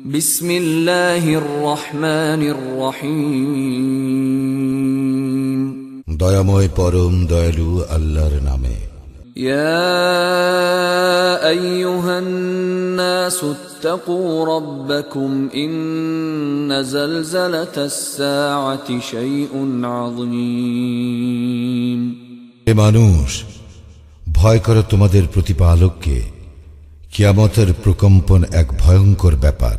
بسم الله الرحمن الرحيم দয়াময় পরম দয়ালু আল্লাহর নামে يا ايها الناس اتقوا ربكم ان زلزله الساعه شيء عظيم হে মানুষ ভয় করো তোমাদের প্রতিপালককে কিয়ামতের প্রকম্পন এক ভয়ঙ্কর ব্যাপার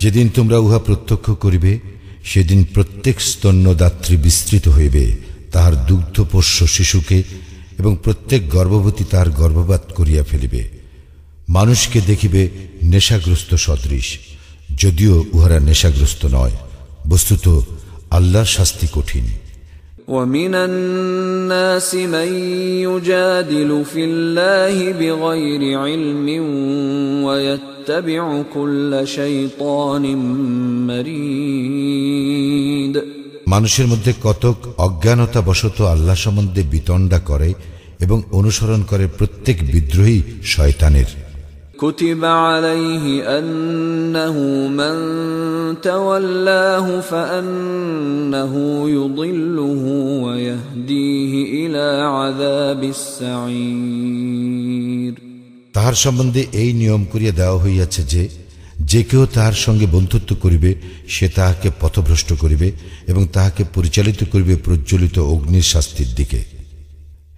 যেদিন তোমরা উহা প্রত্যক্ষ করিবে, সেদিন প্রত্যেক স্তন্যদাত্রী বিস্তৃত হইবে, তাহার দুগ্ধপোষ্য শিশুকে এবং প্রত্যেক গর্ভবতী তাহার গর্ভপাত করিয়া ফেলিবে। মানুষকে দেখিবে নেশাগ্রস্ত সদৃশ, যদিও উহারা নেশাগ্রস্ত নয়। বস্তুত আল্লাহর শাস্তি কঠিন। ومن الناس من يجادل في الله بغير علم ويتبع كل شيطان مريد মানুষের মধ্যে কতক অজ্ঞানতা বশত আল্লাহ সম্বন্ধে বিতণ্ডা করে এবং অনুসরণ করে প্রত্যেক বিদ্রোহী শয়তানের كتب عليه انه من تولاه فانه يضله ويهديه الى عذاب السعير তাহার সম্বন্ধে এই নিয়ম করিয়া দেওয়া হইয়াছে যে যে কেউ তাহার সঙ্গে বন্ধুত্ব করিবে সে তাহাকে পথভ্রষ্ট করিবে এবং তাহাকে পরিচালিত করিবে প্রজ্বলিত অগ্নির শাস্তির দিকে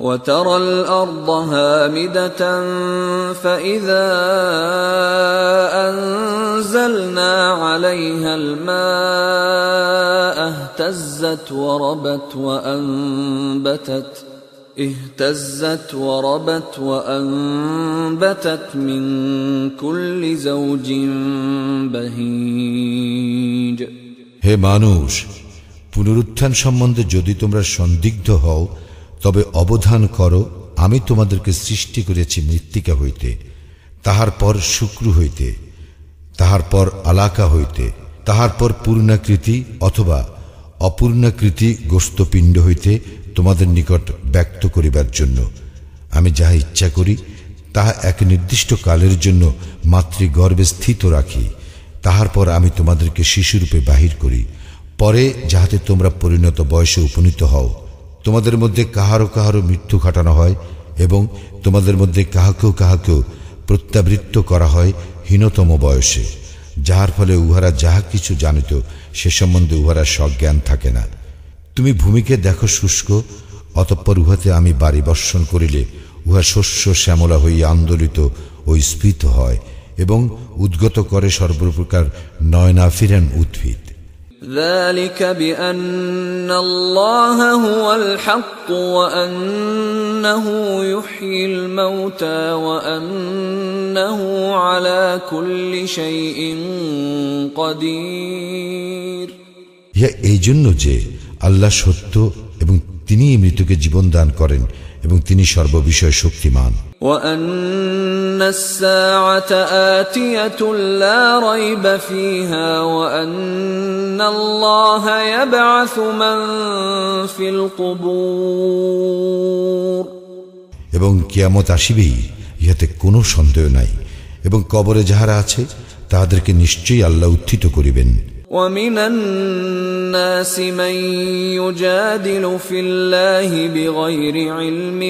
وترى الارض هامده فاذا انزلنا عليها الماء اهتزت وربت وانبتت اهتزت وربت وانبتت من كل زوج بهيج হে মানুষ পুনরুত্থান সম্বন্ধে যদি তোমরা সন্দিগ্ধ হও তবে অবধান করো, আমি তোমাদেরকে সৃষ্টি করেছি মৃত্তিকা হইতে, তাহার পর শুক্র হইতে, তাহার পর আলাকা হইতে, তাহার পর পূর্ণাকৃতি অথবা অপূর্ণাকৃতি গোস্তপিণ্ড হইতে তোমাদের নিকট ব্যক্ত করিবার জন্য। আমি যাহা ইচ্ছা করি, তাহা এক নির্দিষ্ট কালের জন্য মাতৃগর্ভে স্থিত রাখি। তাহার পর আমি তোমাদেরকে শিশুরূপে বাহির করি। পরে যাহাতে তোমরা পরিণত বয়সে উপনীত হও তোমাদের মধ্যে কাহারও কাহারও মৃত্যু ঘটানো হয় এবং তোমাদের মধ্যে কাহাকেও কাহাকেও প্রত্যাবৃত্ত করা হয় হীনতম বয়সে, যাহার ফলে উহারা যাহা কিছু জানিত সে সম্বন্ধে উহারা সজ্ঞান থাকে না। তুমি ভূমিকে দেখো শুষ্ক, অতঃপর উহাতে আমি বাড়ি বর্ষণ করিলে উহা শস্য শ্যামলা হইয়া আন্দোলিত ও স্ফীত হয় এবং উদ্গত করে সর্বপ্রকার নয়নাফিরান উদ্ভিদ। ذلك بأن الله هو الحق وأنه يحيي الموتى وأنه على كل شيء قدير ইহা এই জন্য যে আল্লাহ সত্য এবং তিনি মৃত্যুকে জীবন দান করেন এবং তিনি সর্ববিষয়ে শক্তিমান। এবং কিয়ামত আসিবেই ইহাতে কোনো সন্দেহ নাই। এবং কবরে যাহারা আছে তাহাদেরকে নিশ্চয়ই আল্লাহ উত্থিত করিবেন। ومن الناس من يجادل في الله بغير علم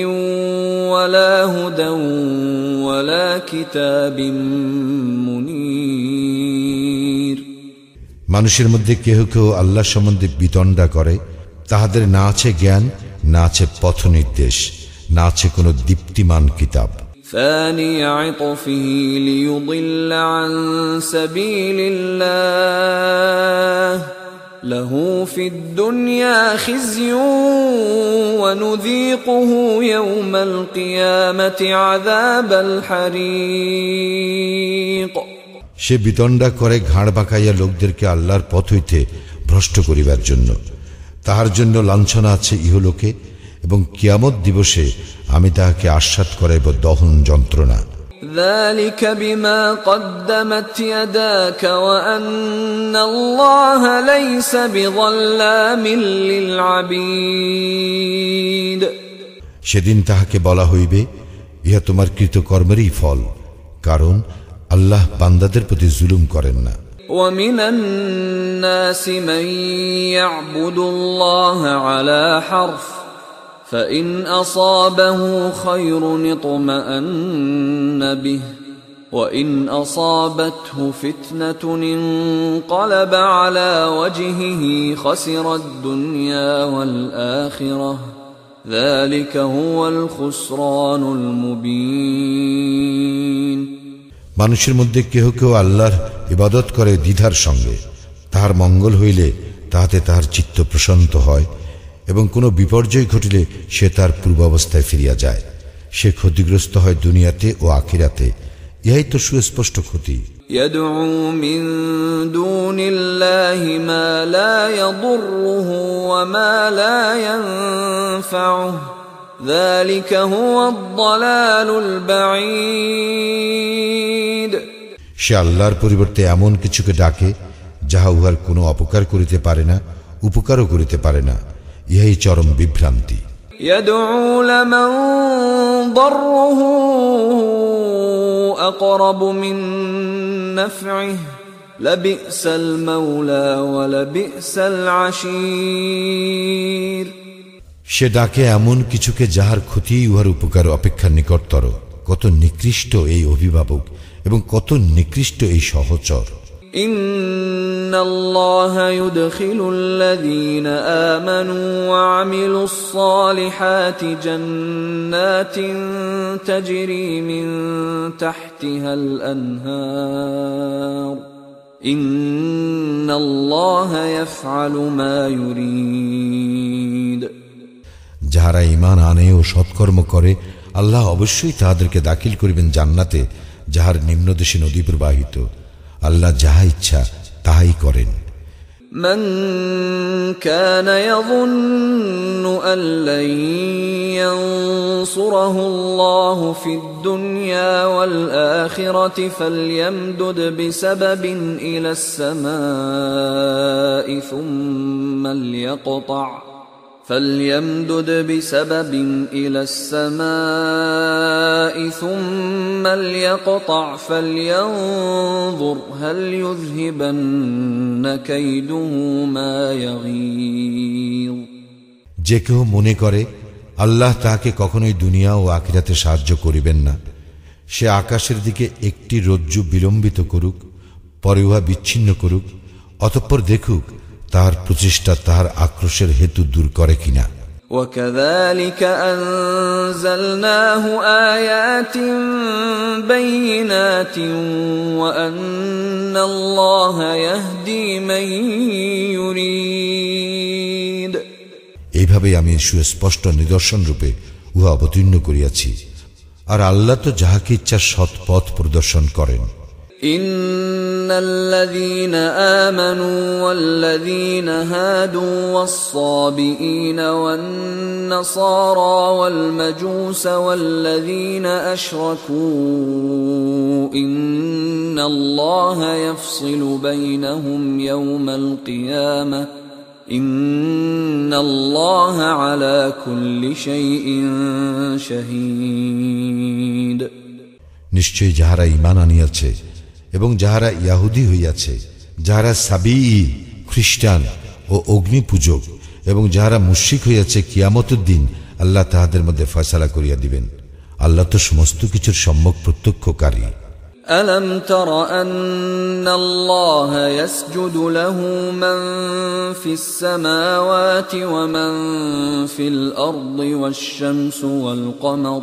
ولا هدى ولا كتاب منير মানুষের মধ্যে কেহ কেউ আল্লাহ সম্বন্ধে বিতণ্ডা করে তাহাদের না আছে জ্ঞান না আছে পথ নির্দেশ না আছে কোনো দীপ্তিমান কিতাব ثاني عطفه ليضل عن سبيل الله له في الدنيا خزي ونذيقه يوم القيامة عذاب الحريق সে বিতণ্ডা করে ঘাড় বাঁকাইয়া লোকদেরকে আল্লাহর পথ হইতে ভ্রষ্ট করিবার জন্য তাহার জন্য লাঞ্ছনা আছে ইহলোকে এবং কিয়ামত দিবসে আমি তাহাকে আস্বাদ করাইব দহন যন্ত্রণা ذلك بما قدمت يداك وأن الله ليس بظلام للعبيد সেদিন তাহাকে বলা হইবে ইহা তোমার কৃতকর্মেরই ফল কারণ আল্লাহ বান্দাদের প্রতি জুলুম করেন না ومن الناس من يعبد الله على حرف فإن أصابه خير اطمأن به وإن أصابته فتنة انقلب على وجهه خسر الدنيا والآخرة ذلك هو الخسران المبين মানুষের মধ্যে কেহ কেউ আল্লাহর ইবাদত করে দ্বিধার সঙ্গে তাহার মঙ্গল হইলে তাহাতে তাহার চিত্ত প্রশান্ত হয় এবং কোনো বিপর্যয় ঘটিলে সে তার পূর্বাবস্থায় ফিরিয়া যায় সে ক্ষতিগ্রস্ত হয় দুনিয়াতে ও আখিরাতে ইহাই তো সুস্পষ্ট ক্ষতি يدعو من دون الله ما لا يضره وما لا ينفعه ذلك هو الضلال البعيد সে আল্লাহর পরিবর্তে এমন কিছুকে ডাকে যাহা উহার কোনো অপকার করিতে পারে না উপকারও করিতে পারে না ইহাই চরম বিভ্রান্তি يدعو لمن ضره أقرب من نفعه لبئس المولى ولبئس العشير সে ডাকে এমন কিছুকে যাহার ক্ষতি উহার উপকার অপেক্ষা নিকটতর কত নিকৃষ্ট এই অভিভাবক এবং কত নিকৃষ্ট এই সহচর إن الله يدخل الذين آمنوا وعملوا الصالحات جنات تجري من تحتها الأنهار إن الله يفعل ما يريد যাহারা ইমান আনে ও সৎকর্ম করে আল্লাহ অবশ্যই তাহাদেরকে দাখিল করিবেন জান্নাতে যাহার নিম্নদেশে নদী প্রবাহিত আল্লাহ যাহা ইচ্ছা তাহাই করেন من كان يظن أن لن ينصره الله في الدنيا والآخرة فليمدد بسبب إلى السماء ثم ليقطع فليمدد بسبب إلى السماء ثم ليقطع فلينظر هل يذهبن كيده ما يغيظ যে কেউ মনে করে আল্লাহ তাহাকে কখনোই দুনিয়া ও আখিরাতে সাহায্য করিবেন না সে আকাশের দিকে একটি রজ্জু বিলম্বিত করুক পরে উহা বিচ্ছিন্ন করুক অতঃপর দেখুক তাহার প্রচেষ্টা তাহার আক্রোশের হেতু দূর করে কিনা وكذلك أنزلناه آيات بينات وأن الله يهدي من يريد এইভাবে আমি সুস্পষ্ট নিদর্শন রূপে উহা অবতীর্ণ করিয়াছি আর আল্লাহ তো যাহাকে ইচ্ছা সৎ পথ প্রদর্শন করেন إن الذين آمنوا والذين هادوا والصابئين والنصارى والمجوس والذين أشركوا إن الله يفصل بينهم يوم القيامة إن الله على كل شيء شهيد নিশ্চয়ই যাহারা ইমান আনিয়াছে এবং যাহারা ইয়াহুদি হইয়াছে যাহারা সাবি খ্রিস্টান ও অগ্নি পূজক এবং যাহারা মুশিক হইয়াছে কিয়ামতের দিন আল্লাহ তাহাদের মধ্যে ফয়সালা করিয়া দিবেন আল্লাহ তো সমস্ত কিছুর সম্যক প্রত্যক্ষকারী ألم تر أن الله يسجد له من في السماوات ومن في الأرض والشمس والقمر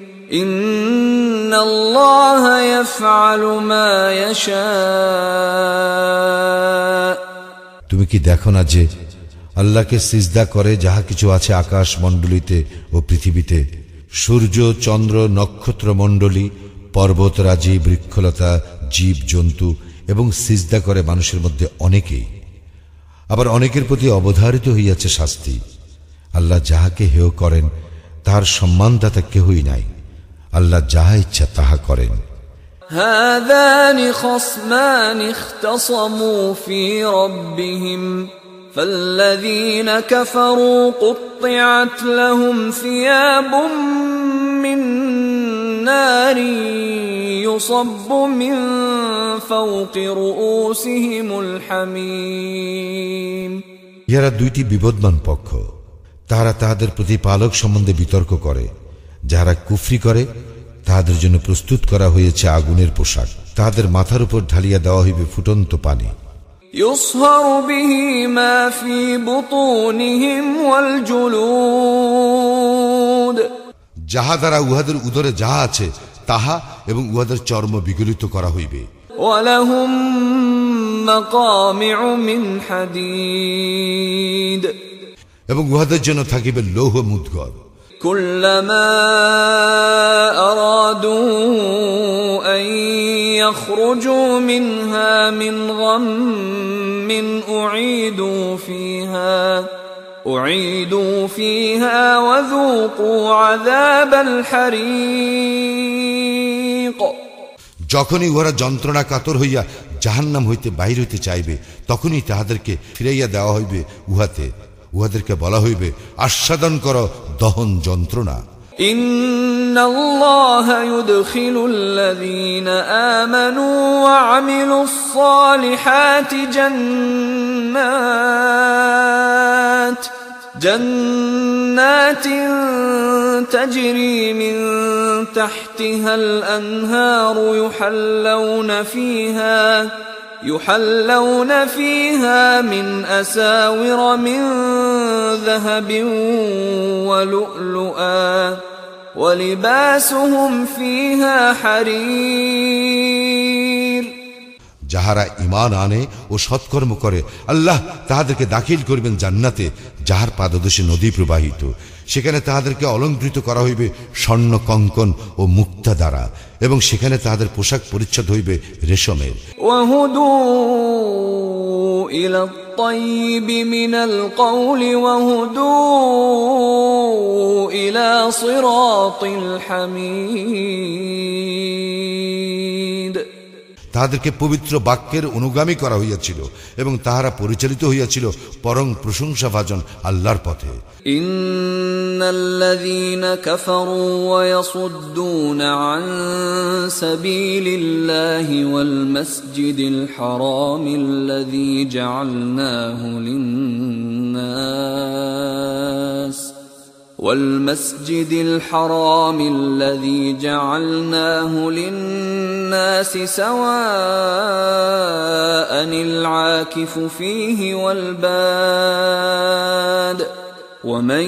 ان الله يفعل ما يشاء তুমি কি দেখো না যে আল্লাহকে সিজদা করে যাহা কিছু আছে আকাশ মণ্ডলীতে ও পৃথিবীতে সূর্য চন্দ্র নক্ষত্র মণ্ডলী পর্বতরাজি বৃক্ষলতা জীব জন্তু এবং সিজদা করে মানুষের মধ্যে অনেকেই আবার অনেকের প্রতি অবধারিত হইয়াছে শাস্তি আল্লাহ যাহাকে হেয় করেন তাহার সম্মানদাতা কেহই নাই আল্লাহ যাহা ইচ্ছা তাহা করেন هذان خصمان اختصموا في ربهم فالذين كفروا قطعت لهم ثياب من نار يصب من فوق رؤوسهم الحميم ইহারা দুইটি বিবদমান পক্ষ তাহারা তাহাদের প্রতিপালক সম্বন্ধে বিতর্ক করে যাহারা কুফরি করে তাহাদের জন্য প্রস্তুত করা হয়েছে আগুনের পোশাক তাহাদের মাথার উপর ঢালিয়া দেওয়া হইবে ফুটন্ত পানি يصهر به ما في بطونهم والجلود যাহা দ্বারা উহাদের উদরে যাহা আছে তাহা এবং উহাদের চর্ম বিগলিত করা হইবে ولهم مقامع من حديد এবং উহাদের জন্য থাকিবে লৌহ মুদ্গর كلما أرادوا أن يخرجوا منها من غم أعيدوا فيها أعيدوا فيها وذوقوا عذاب الحريق যখনই উহারা যন্ত্রণা কাতর হইয়া জাহান্নাম হইতে বাহির হইতে চাইবে তখনই তাহাদেরকে ফিরাইয়া দেওয়া হইবে উহাতে উহাদেরকে বলা হইবে আস্বাদন কর দহন যন্ত্রণা إن الله يدخل الذين آمنوا وعملوا الصالحات جنات جنات تجري من تحتها الأنهار يحلون فيها يحلون فيها من أساور من ذهب ولؤلؤا ولباسهم فيها حرير যাহারা ইমান আনে ও সৎকর্ম করে আল্লাহ তাহাদেরকে দাখিল করিবেন জান্নাতে যাহার পাদদেশে নদী প্রবাহিত সেখানে তাহাদেরকে অলঙ্কৃত করা হইবে স্বর্ণ কঙ্কন ও মুক্তা দ্বারা, এবং সেখানে তাহাদের পোশাক পরিচ্ছদ হইবে রেশমের। ইলা তাহাদেরকে পবিত্র বাক্যের অনুগামী করা হইয়াছিল এবং তাহারা পরিচালিত হইয়াছিল পরম প্রশংসাভাজন আল্লাহর পথে। ইন্নাল্লাযীনা কাফারু ওয়া ইয়াসুদ্দুনা والمسجد الحرام الذي جعلناه للناس سواء العاكف فيه والباد ومن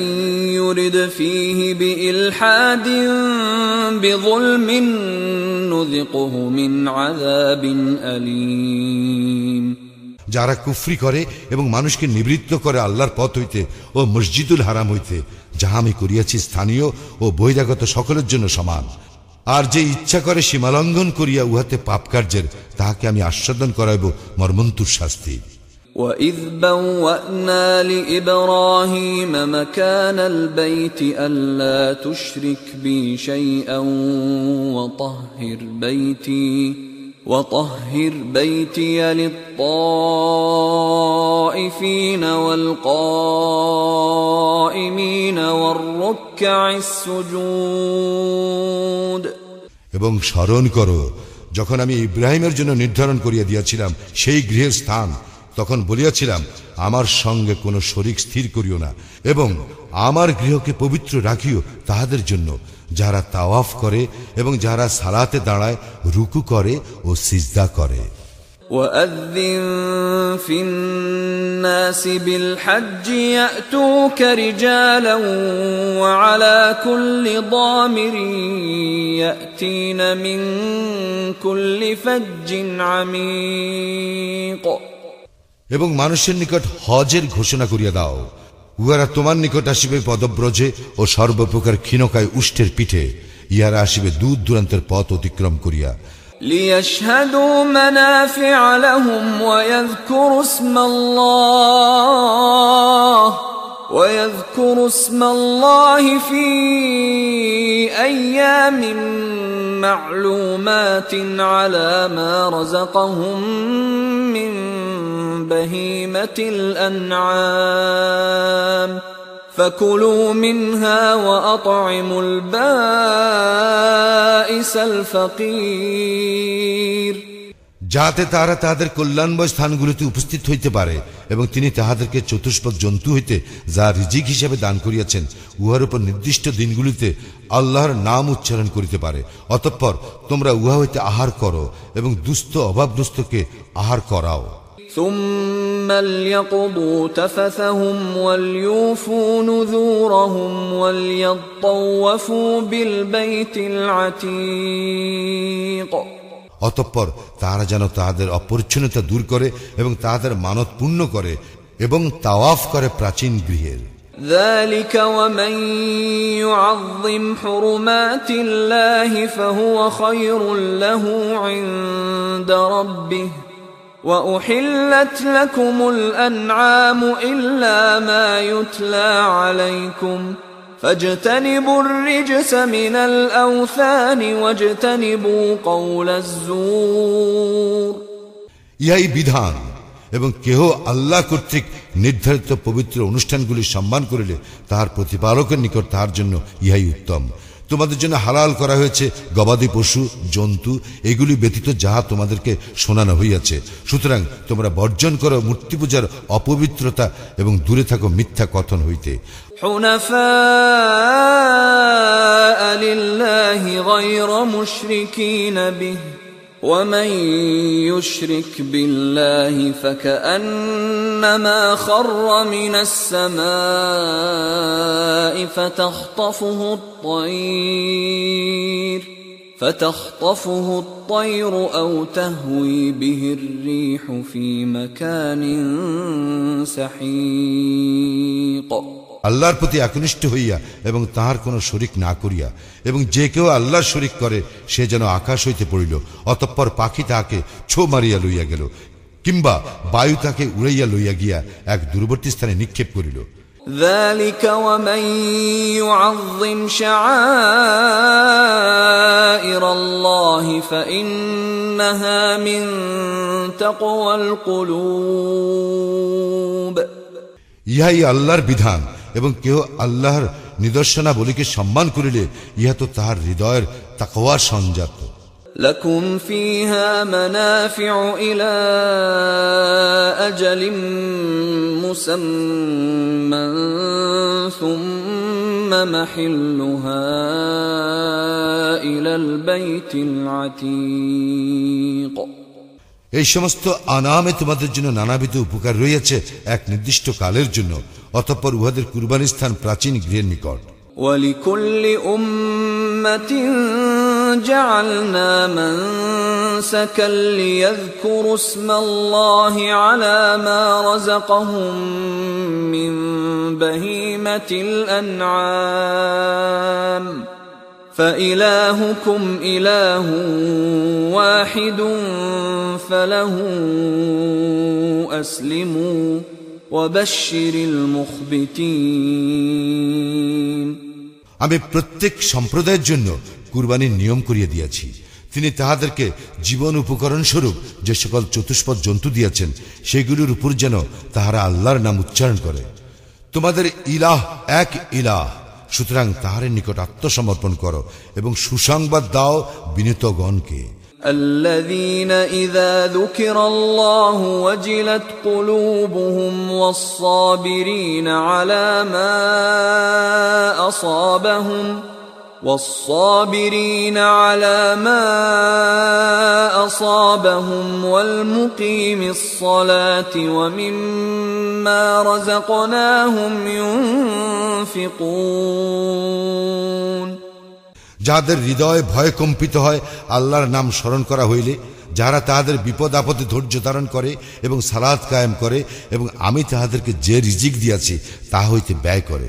يرد فيه بإلحاد بظلم نذقه من عذاب أليم যারা কুফরি করে এবং মানুষকে নিবৃত্ত করে আল্লাহর পথ হইতে ও মসজিদুল হারাম হইতে যাহা আমি করিয়াছি স্থানীয় ও বহিরাগত সকলের জন্য সমান আর যে ইচ্ছা করে সীমালঙ্ঘন করিয়া উহাতে পাপ কার্যের তাহাকে আমি আস্বাদন করাইব মর্মন্তুর শাস্তি وإذ بوأنا لإبراهيم مكان البيت ألا تشرك بي شيئا وطهر بيتي وطهر بيتي للطائفين والقائمين والركع السجود এবং স্মরণ করো যখন আমি ইব্রাহিমের জন্য নির্ধারণ করিয়া দিয়াছিলাম সেই গৃহের স্থান তখন বলিয়াছিলাম আমার সঙ্গে কোনো শরিক স্থির করিও না এবং আমার গৃহকে পবিত্র রাখিও তাহাদের জন্য যারা তাওয়াফ করে এবং যারা সালাতে দাঁড়ায় রুকু করে ও সিজদা করে وأذن في الناس بالحج يأتوك رجالا وعلى كل ضامر يأتين من كل فج عميق এবং মানুষের নিকট হজের ঘোষণা করিয়া দাও উহারা তোমার নিকট আসিবে পদব্রজে ও সর্বপ্রকার ক্ষীণকায় উষ্টের পিঠে ইহারা আসিবে দূর দূরান্তের পথ অতিক্রম করিয়া ليشهدوا منافع لهم ويذكروا اسم الله ويذكروا اسم الله في أيام معلومات على ما رزقهم من بهيمة الأنعام. فكلوا منها وأطعموا البائس الفقير. যাতে তারা তাহাদের কল্যাণময় স্থানগুলিতে উপস্থিত হইতে পারে এবং তিনি তাহাদেরকে চতুষ্পদ জন্তু হইতে যা রিজিক হিসাবে দান করিয়াছেন উহার উপর নির্দিষ্ট দিনগুলিতে আল্লাহর নাম উচ্চারণ করিতে পারে অতঃপর তোমরা উহা হইতে আহার করো এবং দুস্থ অভাবগ্রস্তকে আহার করাও ثم ليقضوا تفثهم وليوفوا نذورهم وليطوفوا بالبيت العتيق অতঃপর তাহারা যেন তাহাদের অপরিচ্ছন্নতা দূর করে এবং তাহাদের মানত পূর্ণ করে এবং তাওয়াফ করে প্রাচীন গৃহের ذلك ومن يعظم حرمات الله فهو خير له عند ربه واحلت لكم الانعام الا ما يتلى عليكم فاجتنبوا الرجس من الاوثان واجتنبوا قول الزور ইহাই বিধান এবং কেহ আল্লাহ কর্তৃক নির্ধারিত পবিত্র অনুষ্ঠানগুলি সম্মান করিলে তাহার প্রতিপালকের নিকট তাহার জন্য ইহাই উত্তম তোমাদের জন্য হালাল করা হয়েছে গবাদি পশু জন্তু এগুলি ব্যতীত যাহা তোমাদেরকে শোনানো হইয়াছে সুতরাং তোমরা বর্জন করো মূর্তি পূজার অপবিত্রতা এবং দূরে থাকো মিথ্যা কথন হইতে حنفاء لله غير مشركين به ومن يشرك بالله فكأنما خر من السماء فتخطفه الطير فتخطفه الطير أو تهوي به الريح في مكان سحيق. আল্লাহর প্রতি একনিষ্ঠ হইয়া এবং তাহার কোনো শরিক না করিয়া এবং যে কেউ আল্লাহর শরিক করে সে যেন আকাশ হইতে পড়িল অতঃপর পাখি তাহাকে ছো মারিয়া লইয়া গেল কিংবা বায়ু তাকে উড়াইয়া লইয়া গিয়া এক দূরবর্তী স্থানে নিক্ষেপ করিল ذلك ومن يعظم شعائر الله فإنها من تقوى القلوب ইহাই আল্লাহর বিধান এবং কেহ আল্লাহর নিদর্শনাবলীকে সম্মান করিলে ইহা তো তাহার হৃদয়ের তাকওয়ার সঞ্জাত لكم فيها منافع إلى أجل مسمى ثم محلها إلى البيت العتيق এই সমস্ত আনামে তোমাদের জন্য নানাবিধ উপকার রয়েছে এক নির্দিষ্ট কালের জন্য অতঃপর উহাদের কুরবানি স্থান প্রাচীন গৃহের নিকট ولكل أمة جعلنا منسكا ليذكروا اسم الله على ما رزقهم من بهيمة الأنعام فإلهكم إله واحد فله أسلموا وبشر المخبتين আমি প্রত্যেক সম্প্রদায়ের জন্য কুরবানির নিয়ম করিয়ে দিয়েছি তিনি তাহাদেরকে জীবন উপকরণ স্বরূপ যে সকল চতুষ্পদ জন্তু দিয়েছেন সেগুলির উপর যেন তাহারা আল্লাহর নাম উচ্চারণ করে তোমাদের ইলাহ এক ইলাহ সুতরাং তাহারের নিকট আত্মসমর্পণ করো এবং সুসংবাদ দাও বিনীতগণকে الذين إذا ذكر الله وجلت قلوبهم والصابرين على ما أصابهم والصابرين على ما أصابهم والمقيم الصلاة ومما رزقناهم ينفقون যাহাদের হৃদয় ভয় কম্পিত হয় আল্লাহর নাম স্মরণ করা হইলে যাহারা তাহাদের বিপদ আপদে ধৈর্য ধারণ করে এবং সালাদ কায়েম করে এবং আমি তাহাদেরকে যে রিজিক দিয়াছি তাহা হইতে ব্যয় করে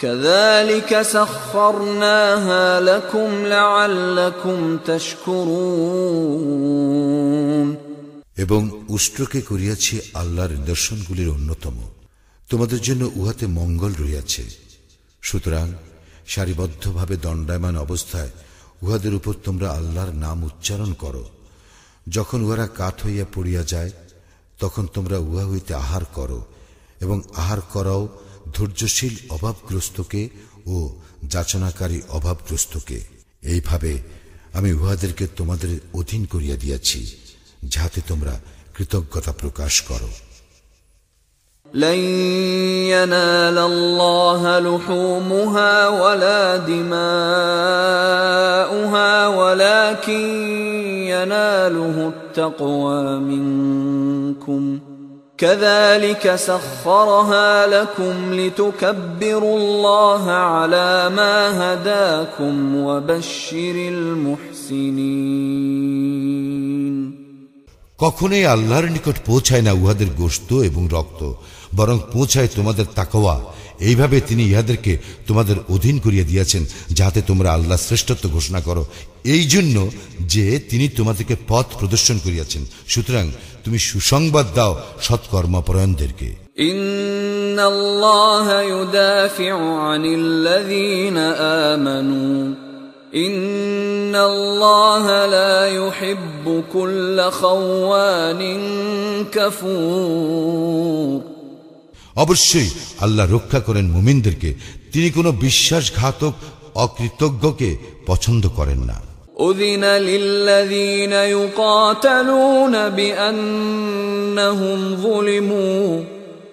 كذلك سخرناها لكم لعلكم تشكرون এবং উষ্ট্রকে করিয়াছি আল্লাহর নিদর্শনগুলির অন্যতম তোমাদের জন্য উহাতে মঙ্গল রহিয়াছে সুতরাং সারিবদ্ধভাবে দণ্ডায়মান অবস্থায় উহাদের উপর তোমরা আল্লাহর নাম উচ্চারণ করো যখন উহারা কাঠ হইয়া পড়িয়া যায় তখন তোমরা উহা হইতে আহার করো এবং আহার করাও ধৈর্যশীল অভাবগ্রস্তকে ও যাচনাকারী অভাবগ্রস্তকে এইভাবে আমি উহাদেরকে তোমাদের অধীন করিয়া দিয়াছি যাহাতে তোমরা কৃতজ্ঞতা প্রকাশ করো لن ينال الله لحومها ولا دماؤها ولكن يناله التقوى منكم كذلك سخرها لكم لتكبروا الله على ما هداكم وبشر المحسنين কখনোই আল্লাহর নিকট পৌঁছায় না উহাদের গোস্ত এবং রক্ত বরং পৌঁছায় তোমাদের তাকওয়া এইভাবে তিনি ইহাদেরকে তোমাদের অধীন করিয়া দিয়েছেন যাহাতে তোমরা আল্লাহ শ্রেষ্ঠত্ব ঘোষণা করো এই জন্য যে তিনি তোমাদেরকে পথ প্রদর্শন করিয়াছেন সুতরাং তুমি সুসংবাদ দাও সৎকর্মপরায়ণদেরকে إن الله يدافع عن الذين آمنوا إن الله لا يحب كل خوان كفور অবশ্যই আল্লাহ রক্ষা করেন মুমিনদেরকে তিনি কোনো বিশ্বাসঘাতক অকৃতজ্ঞকে পছন্দ করেন না أذن للذين يقاتلون بأنهم ظلموا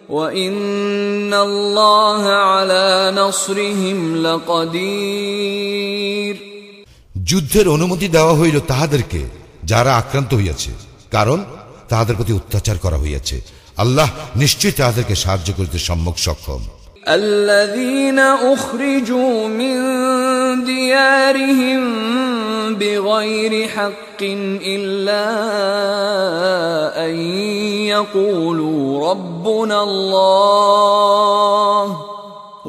وإن الله على نصرهم لقدير যুদ্ধের অনুমতি দেওয়া হইল তাহাদেরকে যারা আক্রান্ত হইয়াছে কারণ তাহাদের প্রতি অত্যাচার করা হইয়াছে আল্লাহ নিশ্চয়ই তাহাদেরকে সাহায্য করিতে সম্মুখ সক্ষম الذين أخرجوا من ديارهم بغير حق إلا أن يقولوا ربنا الله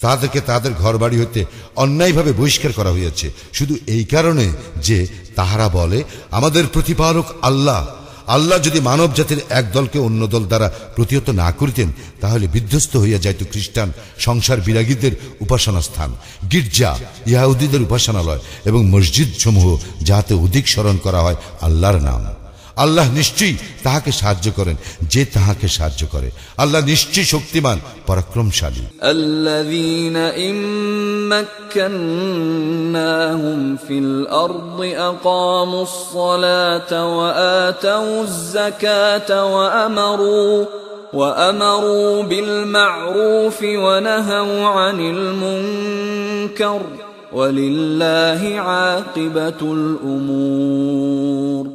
তাদেরকে তাদের ঘর বাড়ি হইতে অন্যায়ভাবে বহিষ্কার করা হইয়াছে। শুধু এই কারণে যে তাহারা বলে, আমাদের প্রতিপালক আল্লাহ। আল্লাহ যদি মানব জাতির এক দলকে অন্য দল দ্বারা প্রতিহত না করিতেন, তাহলে বিধ্বস্ত হইয়া যাইত খ্রিস্টান সংসার বিরাগীদের উপাসনা স্থান গির্জা ইহাউদ্দিদের উপাসনালয় এবং মসজিদ সমূহ যাহাতে অধিক স্মরণ করা হয় আল্লাহর নাম। আল্লাহ নিশ্চয়ই তাহাকে সাহায্য করেন যে তাহাকে সাহায্য করে আল্লাহ নিশ্চয়ই শক্তিমান পরাক্রমশালী الذين إن مكناهم في الأرض أقاموا الصلاة وآتوا الزكاة وأمروا وأمروا بالمعروف ونهوا عن المنكر ولله عاقبة الأمور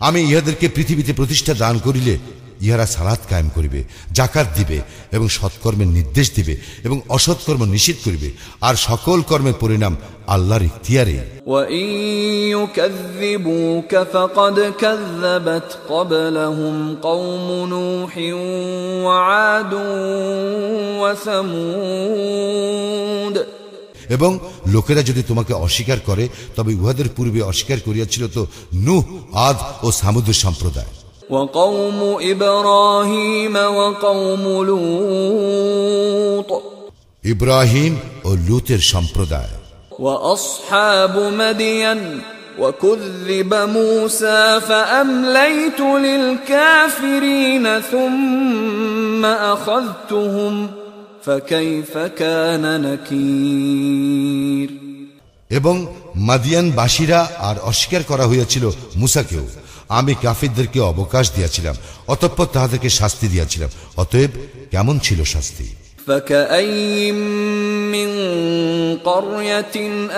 আমি ইহাদেরকে পৃথিবীতে প্রতিষ্ঠা দান করিলে ইহারা সালাত কায়েম করিবে জাকাত দিবে এবং সৎকর্মের নির্দেশ দিবে এবং অসৎকর্ম নিষেধ করিবে আর সকল কর্মের পরিণাম আল্লাহর ইখতিয়ারে وإن يكذبوك فقد كذبت قبلهم قوم نوح وعاد وثمود এবং লোকেরা যদি তোমাকে অস্বীকার করে তবে উহাদের পূর্বে অস্বীকার করিয়াছিল তো নূহ আদ ও সামুদ্র সম্প্রদায় وقوم إبراهيم وقوم لوط ইব্রাহিম ও লুতের সম্প্রদায় وأصحاب مدين وكذب موسى فأمليت للكافرين ثم أخذتهم فكيف كان نكير এবং মাদিয়ান বাসীরা আর অস্বীকার করা হইয়াছিল মুসাকেও আমি কাফিরদেরকে অবকাশ দিয়াছিলাম অতঃপর তাহাদেরকে শাস্তি দিয়াছিলাম অতএব কেমন ছিল শাস্তি فكأي من قرية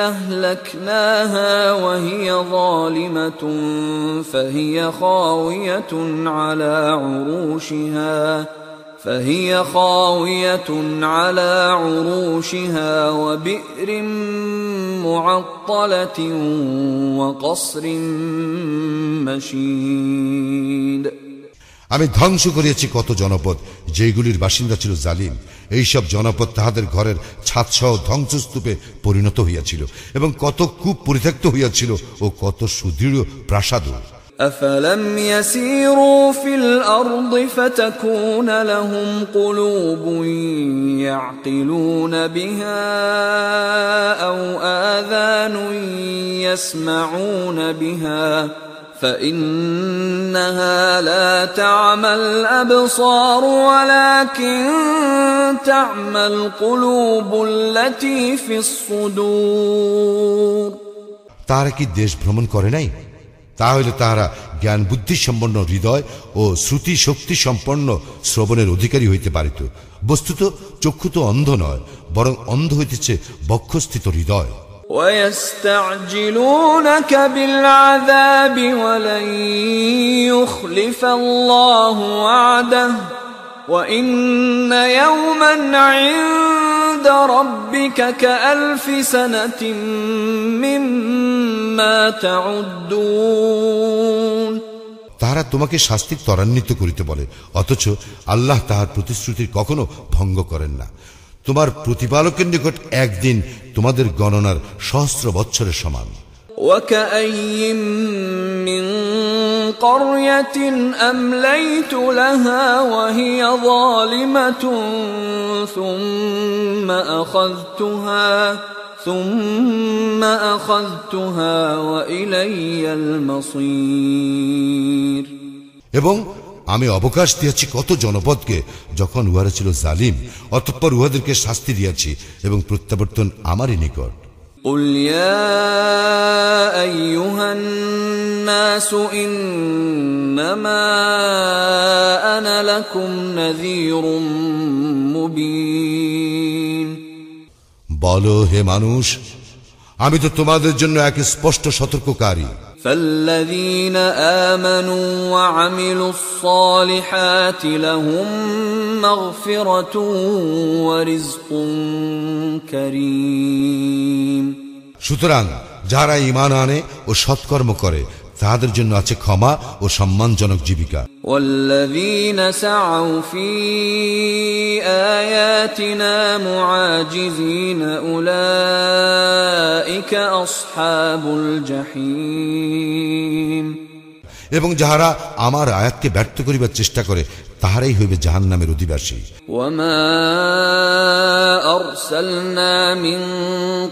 أهلكناها وهي ظالمة فهي خاوية على عروشها فهي خاوية على عروشها وبئر معطلة وقصر مشيد আমি ধ্বংস করিয়াছি কত জনপদ যেগুলির বাসিন্দা ছিল জালিম এইসব জনপদ তাহাদের ঘরের ছাদসহ ধ্বংসস্তূপে পরিণত হইয়াছিল এবং কত কূপ পরিত্যক্ত হইয়াছিল ও কত সুদৃঢ় প্রাসাদ أفلم يسيروا في الأرض فتكون لهم قلوب يعقلون بها أو آذان يسمعون بها فإنها لا تعمى الأبصار ولكن تعمى القلوب التي في الصدور তাহারা কি দেশ ভ্রমণ করে নাই তাহলে তাহারা জ্ঞান বুদ্ধি সম্পন্ন হৃদয় ও শ্রুতি শক্তি সম্পন্ন শ্রবণের অধিকারী হইতে পারিত বস্তুত চক্ষু তো অন্ধ নয় বরং অন্ধ হইতেছে বক্ষস্থিত হৃদয় ويستعجلونك بالعذاب ولن يخلف الله وعده وإن يوما عند ربك كألف سنة مما تعدون তাহারা তোমাকে শাস্তি ত্বরান্বিত করিতে বলে অথচ আল্লাহ তাহার প্রতিশ্রুতির কখনো ভঙ্গ করেন না তোমার প্রতিপালকের নিকট একদিন তোমাদের গণনার সহস্র বৎসরের সমান وكأي من قرية أمليت لها وهي ظالمة ثم أخذتها ثم أخذتها وإلي المصير এবং আমি অবকাশ দিয়াছি কত জনপদকে যখন উহারা ছিল জালিম অতঃপর উহাদেরকে শাস্তি দিয়াছি এবং প্রত্যাবর্তন আমারই নিকট قل يا ايها الناس انما انا لكم نذير مبين বলো হে মানুষ আমি তো তোমাদের জন্য এক স্পষ্ট সতর্ককারী فالذين امنوا وعملوا الصالحات لهم مغفره ورزق كريم সুতরাং যারা ইমান আনে ও সৎকর্ম করে তাহাদের জন্য আছে ক্ষমা ও সম্মানজনক জীবিকা। উলাইকা আসহাবুল জাহিম। এবং যাহারা আমার আয়াতকে ব্যর্থ করিবার চেষ্টা করে তাহারাই হইবে জাহান নামের অধিবাসী وما ارسلنا من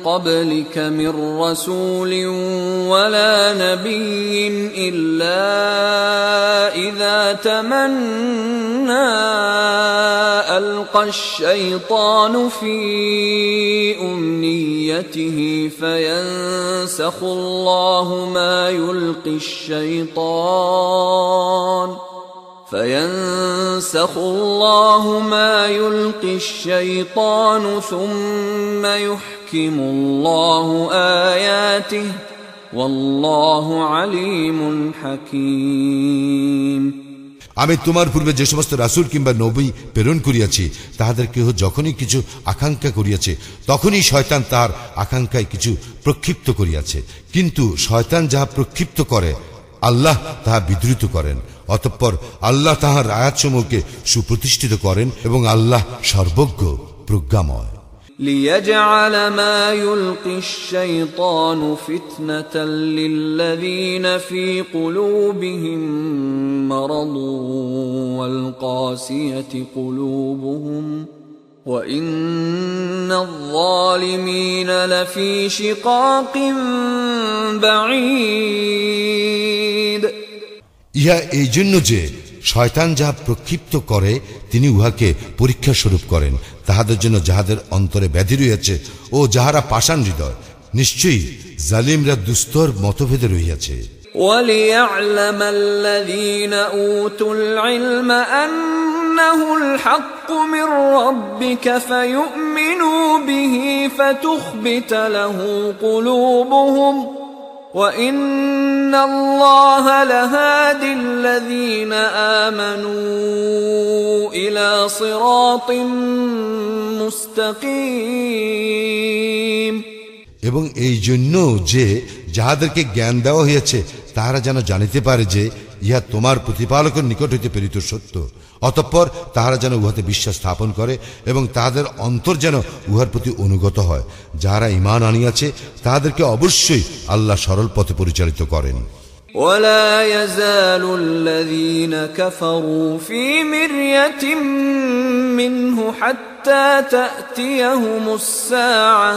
قبلك من رسول ولا نبي الا اذا تمنى القى الشيطان في امنيته فينسخ الله ما يلقي الشيطان فينسخ الله ما يلقي الشيطان ثم يحكم الله اياته والله عليم حكيم আমি তোমার পূর্বে যে সমস্ত রাসূল কিংবা নবী প্রেরণ করিয়াছি তাহাদের কেহ যখনই কিছু আকাঙ্ক্ষা করিয়াছে তখনই শয়তান তাহার আকাঙ্ক্ষায় কিছু প্রক্ষিপ্ত করিয়াছে কিন্তু শয়তান যাহা প্রক্ষিপ্ত করে আল্লাহ তাহা বিদ্রুত করেন অতঃপর আল্লাহ তাহার আয়াতসমূহকে সুপ্রতিষ্ঠিত করেন এবং আল্লাহ সর্বজ্ঞ প্রজ্ঞাময় ليجعل ما يلقي الشيطان فتنة للذين في قلوبهم مرض والقاسية قلوبهم وإن الظالمين لفي شقاق بعيد ইহা এই জন্য যে শয়তান যাহা প্রক্ষিপ্ত করে তিনি উহাকে পরীক্ষা স্বরূপ করেন তাহাদের জন্য যাহাদের অন্তরে ব্যাধি রইয়াছে ও যাহারা পাষাণ হৃদয় নিশ্চয়ই জালিমরা দুস্তর মতভেদে রহিয়াছে وليعلم الذين اوتوا العلم انه الحق من ربك فيؤمنوا به فتخبت له قلوبهم وان الله لهاد الذين امنوا الى صراط مستقيم এবং এই জন্য যে যাহাদেরকে জ্ঞান দেওয়া হইয়াছে তাহারা যেন জানিতে পারে যে ইহা তোমার প্রতিপালকের নিকট হইতে প্রেরিত সত্য অতঃপর তাহারা যেন উহাতে বিশ্বাস স্থাপন করে এবং তাহাদের অন্তর যেন উহার প্রতি অনুগত হয় যাহারা ইমান আনিয়াছে তাহাদেরকে অবশ্যই আল্লাহ সরল পথে পরিচালিত করেন ولا يزال الذين كفروا في مرية منه حتى تأتيهم الساعة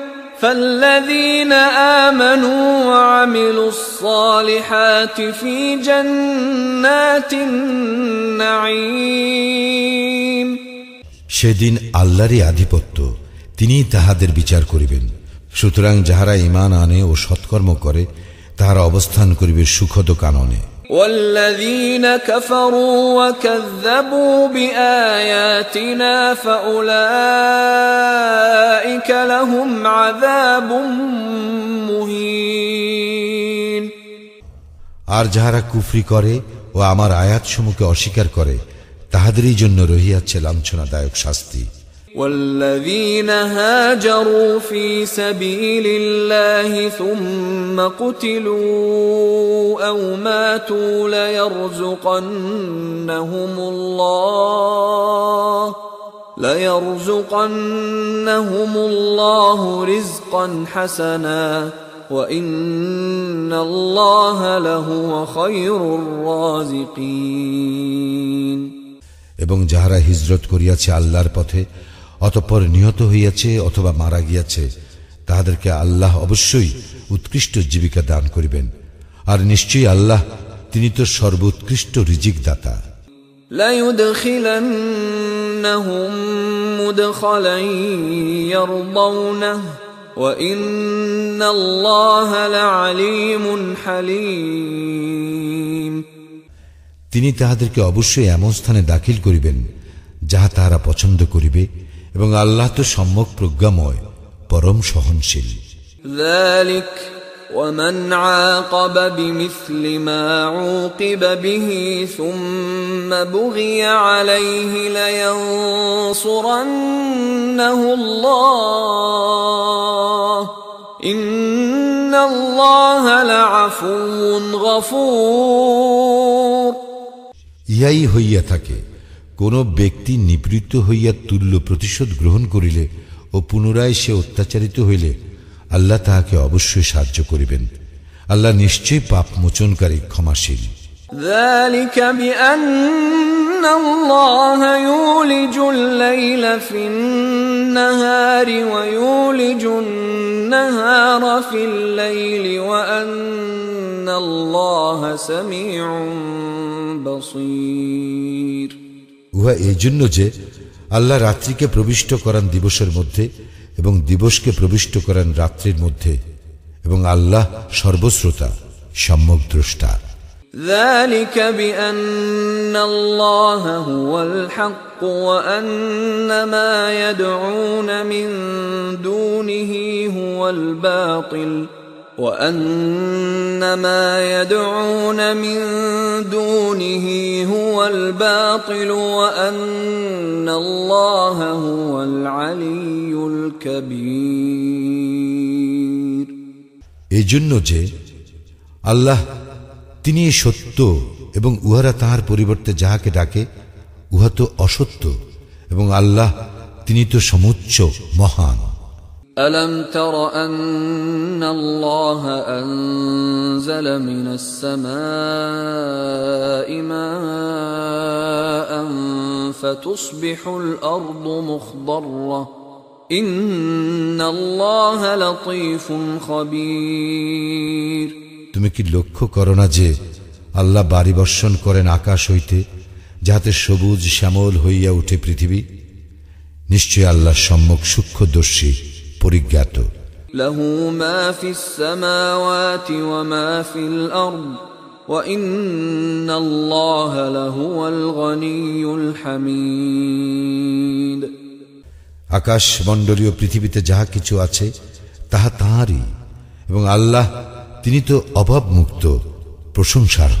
فالذين آمنوا وعملوا الصالحات في جنات النعيم সেদিন আল্লাহরই আধিপত্য তিনিই তাহাদের বিচার করিবেন সুতরাং যাহারা ইমান আনে ও সৎকর্ম করে তাহারা অবস্থান করিবে সুখদ কাননে والذين كفروا وكذبوا بآياتنا فأولئك لهم عذاب مهين আর যাহারা কুফরি করে ও আমার আয়াতসমূহকে অস্বীকার করে তাহাদেরই জন্য রহিয়াছে লাঞ্ছনাদায়ক শাস্তি والذين هاجروا في سبيل الله ثم قتلوا او ماتوا ليرزقنهم الله ليرزقنهم الله رزقا حسنا وإن الله لهو خير الرازقين এবং যাহারা হিজরত করিয়াছে আল্লাহর পথে অতঃপর নিহত হইয়াছে অথবা মারা গিয়াছে তাহাদেরকে আল্লাহ অবশ্যই উৎকৃষ্ট জীবিকা দান করিবেন আর নিশ্চয়ই আল্লাহ তিনি তো সর্বোৎকৃষ্ট রিজিক দাতা ليدخلنهم مدخلا يرضونه وإن الله لعليم حليم তিনি তাহাদেরকে অবশ্যই এমন স্থানে দাখিল করিবেন যাহা তাহারা পছন্দ করিবে এবং আল্লাহ তো সম্যক প্রজ্ঞাময় পরম সহনশীল ذلك ومن عاقب بمثل ما عوقب به ثم بغي عليه لينصرنه الله إن الله لعفو غفور ইহাই হইয়া থাকে কোন ব্যক্তি নিবৃত্ত হইয়া তুল্য প্রতিশোধ গ্রহণ করিলে ও পুনরায় সে অত্যাচারিত হইলে আল্লাহ তাহাকে অবশ্যই সাহায্য করিবেন আল্লাহ নিশ্চয়ই পাপ মোচনকারী ক্ষমাশীল ذلك بأن الله يولج الليل في النهار ويولج النهار في الليل وأن الله سميع بصير উহা এই জন্য যে আল্লাহ রাত্রিকে প্রবিষ্ট করান দিবসের মধ্যে এবং দিবসকে প্রবিষ্ট করান রাত্রির মধ্যে এবং আল্লাহ সর্বশ্রোতা সম্যক দ্রষ্টা ذلك بأن الله هو الحق وأن ما يدعون من دونه هو الباطل وأن ما يدعون من دونه هو الباطل وأن الله هو العلي الكبير এই জন্য যে আল্লাহ তিনি সত্য এবং উহারা তাহার পরিবর্তে যাহাকে ডাকে উহা তো অসত্য এবং আল্লাহ তিনি তো সমুচ্চ মহান ألم تر أن الله أنزل من السماء ماء فتصبح الأرض مخضرة إن الله لطيف خبير তুমি কি লক্ষ্য করো না যে আল্লাহ বাড়ি বর্ষণ করেন আকাশ হইতে যাহাতে সবুজ শ্যামল হইয়া উঠে পৃথিবী নিশ্চয় আল্লাহ সম্যক সূক্ষ্মদর্শী পরিজ্ঞাত له ما في السماوات وما في الأرض وإن الله لهو الغني الحميد আকাশ মণ্ডলীয় পৃথিবীতে যাহা কিছু আছে তাহা তাহারই এবং আল্লাহ তিনি তো অভাবমুক্ত প্রশংসার্হ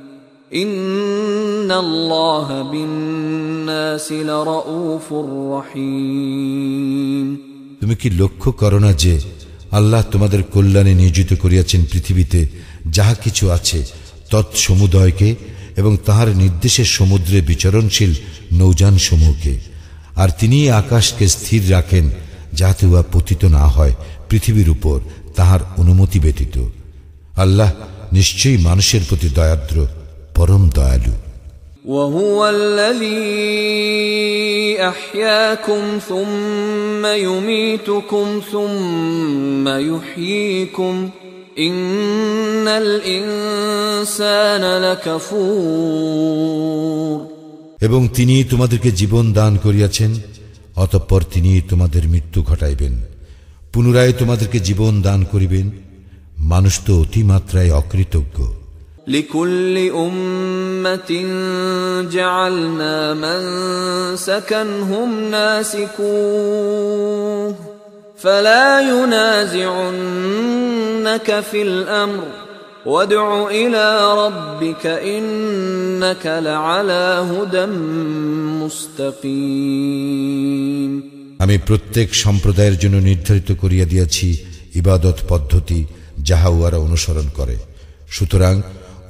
তুমি কি লক্ষ্য করো না যে আল্লাহ তোমাদের কল্যাণে নিয়োজিত করিয়াছেন পৃথিবীতে যাহা কিছু আছে তৎসমুদয়কে এবং তাহার নির্দেশে সমুদ্রে বিচরণশীল নৌযান সমূহকে আর তিনি আকাশকে স্থির রাখেন যাহাতে উহা পতিত না হয় পৃথিবীর উপর তাহার অনুমতি ব্যতীত। আল্লাহ নিশ্চয়ই মানুষের প্রতি দয়াদ্র। পরম দয়ালু وهو الذي أحياكم ثم يميتكم ثم يحييكم إن الإنسان لكفور এবং তিনি তোমাদেরকে জীবন দান করিয়াছেন অতঃপর তিনি তোমাদের মৃত্যু ঘটাইবেন পুনরায় তোমাদেরকে জীবন দান করিবেন মানুষ তো অতিমাত্রায় অকৃতজ্ঞ لكل أمة جعلنا منسكا هم ناسكوه فلا ينازعنك في الامر وادع الى ربك انك لعلى هدى مستقيم আমি প্রত্যেক সম্প্রদায়ের জন্য নির্ধারিত করিয়া দিয়াছি ইবাদত পদ্ধতি যাহা উহারা অনুসরণ করে সুতরাং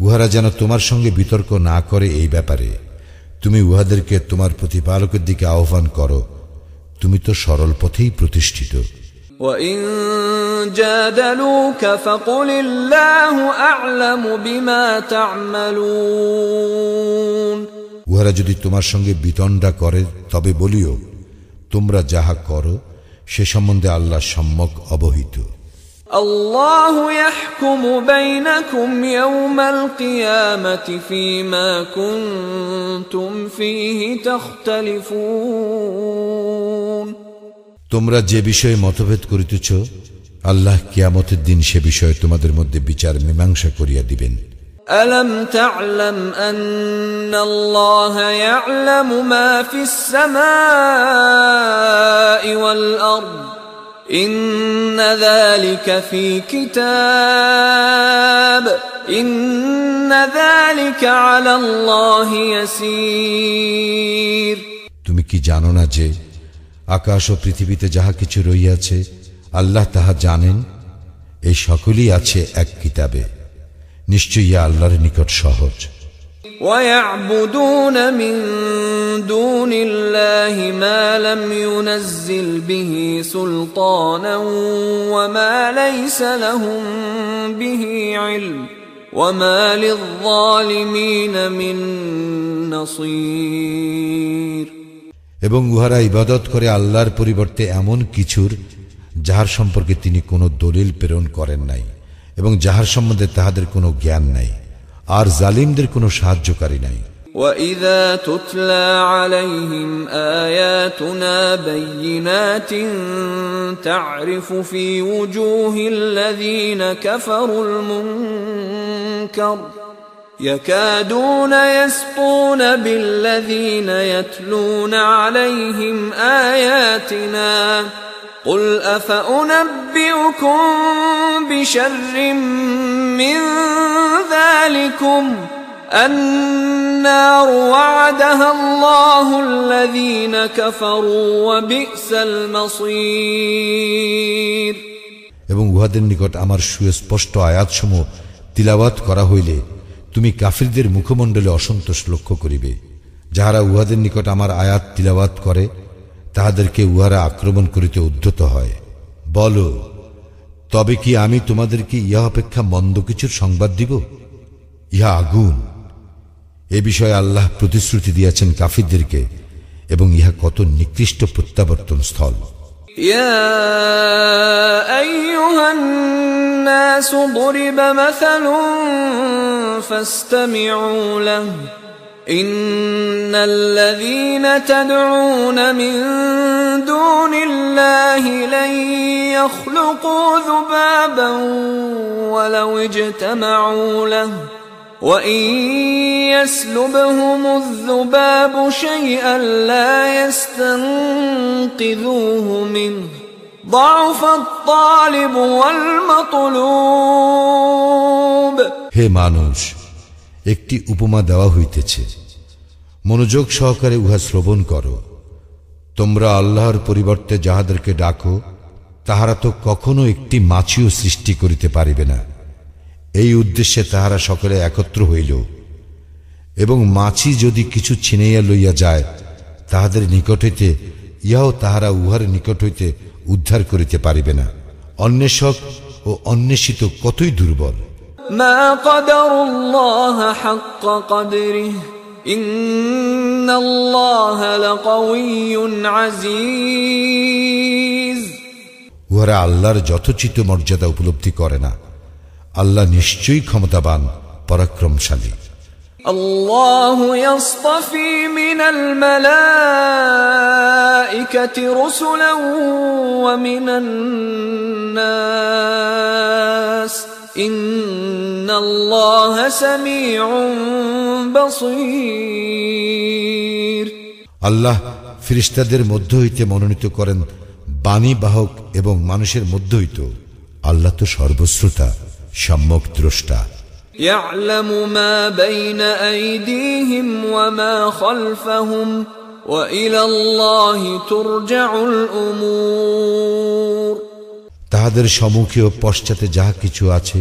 উহারা যেন তোমার সঙ্গে বিতর্ক না করে এই ব্যাপারে তুমি উহাদেরকে তোমার প্রতিপালকের দিকে আহ্বান করো তুমি তো সরল পথেই প্রতিষ্ঠিত وإن جادلوك فقل الله أعلم بما تعملون উহারা যদি তোমার সঙ্গে বিতণ্ডা করে তবে বলিও তোমরা যাহা করো সে সম্বন্ধে আল্লাহ সম্যক অবহিত الله يحكم بينكم يوم القيامة فيما كنتم فيه تختلفون তোমরা যে বিষয়ে মতভেদ করিতেছ আল্লাহ কিয়ামতের দিন সে বিষয়ে তোমাদের মধ্যে বিচার মীমাংসা করিয়া দিবেন ألم تعلم أن الله يعلم ما في السماء والأرض إن ذلك في كتاب إن ذلك على الله يسير তুমি কি জানো না যে আকাশ ও পৃথিবীতে যাহা কিছু রইয়াছে আল্লাহ তাহা জানেন এই সকলই আছে এক কিতাবে নিশ্চয়ই ইহা আল্লাহর নিকট সহজ ويعبدون من دون الله ما لم ينزل به سلطانا وما ليس لهم به علم وما للظالمين من نصير এবং উহারা ইবাদত করে আল্লাহর পরিবর্তে এমন কিছুর যাহার সম্পর্কে তিনি কোনো দলিল প্রেরণ করেন নাই এবং যাহার সম্বন্ধে তাহাদের কোনো জ্ঞান নাই আর জালিমদের কোনো সাহায্যকারী নাই واذا تتلى عليهم اياتنا بينات تعرف في وجوه الذين كفروا المنكر يكادون يسقون بالذين يتلون عليهم اياتنا قل افانبئكم بشر من ذلكم النار وعدها الله الذين كفروا وبئس المصير এবং উহাদের নিকট আমার সুস্পষ্ট আয়াতসমূহ তিলাওয়াত করা হইলে তুমি কাফিরদের মুখমণ্ডলে অসন্তোষ লক্ষ্য করিবে যাহারা উহাদের নিকট আমার আয়াত তিলাওয়াত করে তাহাদেরকে উহারা আক্রমণ করিতে উদ্ধত হয় বল তবে কি আমি তোমাদেরকে ইহা অপেক্ষা মন্দ কিছুর সংবাদ দিব ইহা আগুন এ বিষয়ে আল্লাহ প্রতিশ্রুতি দিয়াছেন কাফিরদেরকে এবং ইহা কত নিকৃষ্ট প্রত্যাবর্তন স্থল يا ايها الناس ضرب مثل فاستمعوا له ان الذين تدعون من دون الله لن يخلقوا ذبابا ولو اجتمعوا له وان يسلبهم الذباب شيئا لا يستنقذوه منه ضعف الطالب والمطلوب হে মানুষ একটি উপমা দেওয়া হইতেছে মনোযোগ সহকারে উহা শ্রবণ করো। তোমরা আল্লাহর পরিবর্তে যাহাদেরকে ডাকো, তাহারা তো কখনো একটি মাছিও সৃষ্টি করিতে পারিবে না। এই উদ্দেশ্যে তাহারা সকলে একত্র হইল। এবং মাছি যদি কিছু ছিনাইয়া লইয়া যায়, তাহাদের নিকট হইতে, ইহাও তাহারা উহার নিকট হইতে উদ্ধার করিতে পারিবে না। অন্বেষক ও অন্বেষিত কতই দুর্বল। মা কদরুল্লাহ قدره ان الله لقوي عزيز উহারা আল্লাহর যথোচিত মর্যাদা উপলব্ধি করে না আল্লাহ নিশ্চয়ই ক্ষমতাবান পরাক্রমশালী الله يصطفي من الملائكة رسلا ومن الناس إن الله سميع بصير আল্লাহ ফিরিস্তাদের মধ্য হইতে মনোনীত করেন বাণী বাহক এবং মানুষের মধ্যই তো আল্লাহ তো সর্বশ্রোতা সম্যক দ্রষ্টা يعلم ما بين أيديهم وما خلفهم وإلى الله ترجع الأمور তাহাদের সম্মুখে ও পশ্চাতে যাহা কিছু আছে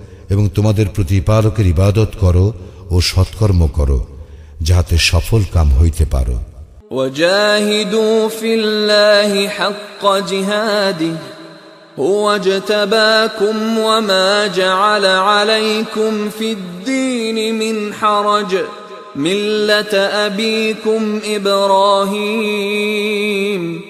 এবং তোমাদের প্রতিপালকের ইবাদত করো ও সৎকর্ম করো যাহাতে সফল কাম হইতে পারো وجاهدوا في الله حق جهاده هو اجتباكم وما جعل عليكم في الدين من حرج مله ابيكم ابراهيم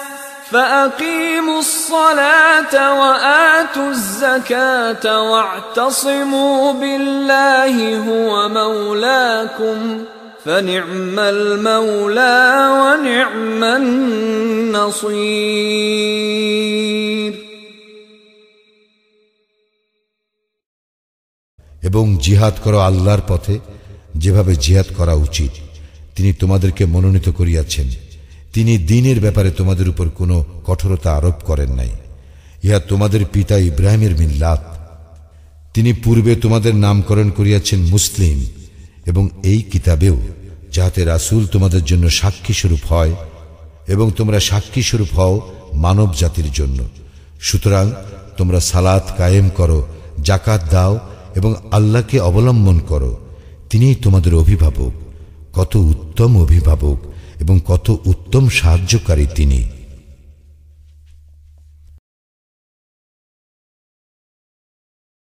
فأقيموا الصلاة وآتوا الزكاة واعتصموا بالله هو مولاكم فنعم المولى ونعم النصير এবং জিহাদ করো আল্লাহর পথে যেভাবে জিহাদ করা উচিত তিনি তোমাদেরকে মনোনীত করিয়াছেন তিনি দিনের ব্যাপারে তোমাদের উপর কোনো কঠোরতা আরোপ করেন নাই। ইহা তোমাদের পিতা ইব্রাহিমের মিল্লাত। তিনি পূর্বে তোমাদের নামকরণ করিয়াছেন মুসলিম এবং এই কিতাবেও, যাহাতে রাসূল তোমাদের জন্য সাক্ষী স্বরূপ হয় এবং তোমরা সাক্ষী স্বরূপ হও মানব জাতির জন্য। সুতরাং তোমরা সালাত কায়েম করো জাকাত দাও এবং আল্লাহকে অবলম্বন করো। তিনিই তোমাদের অভিভাবক, কত উত্তম অভিভাবক। এবং কত উত্তম সাহায্যকারী তিনি।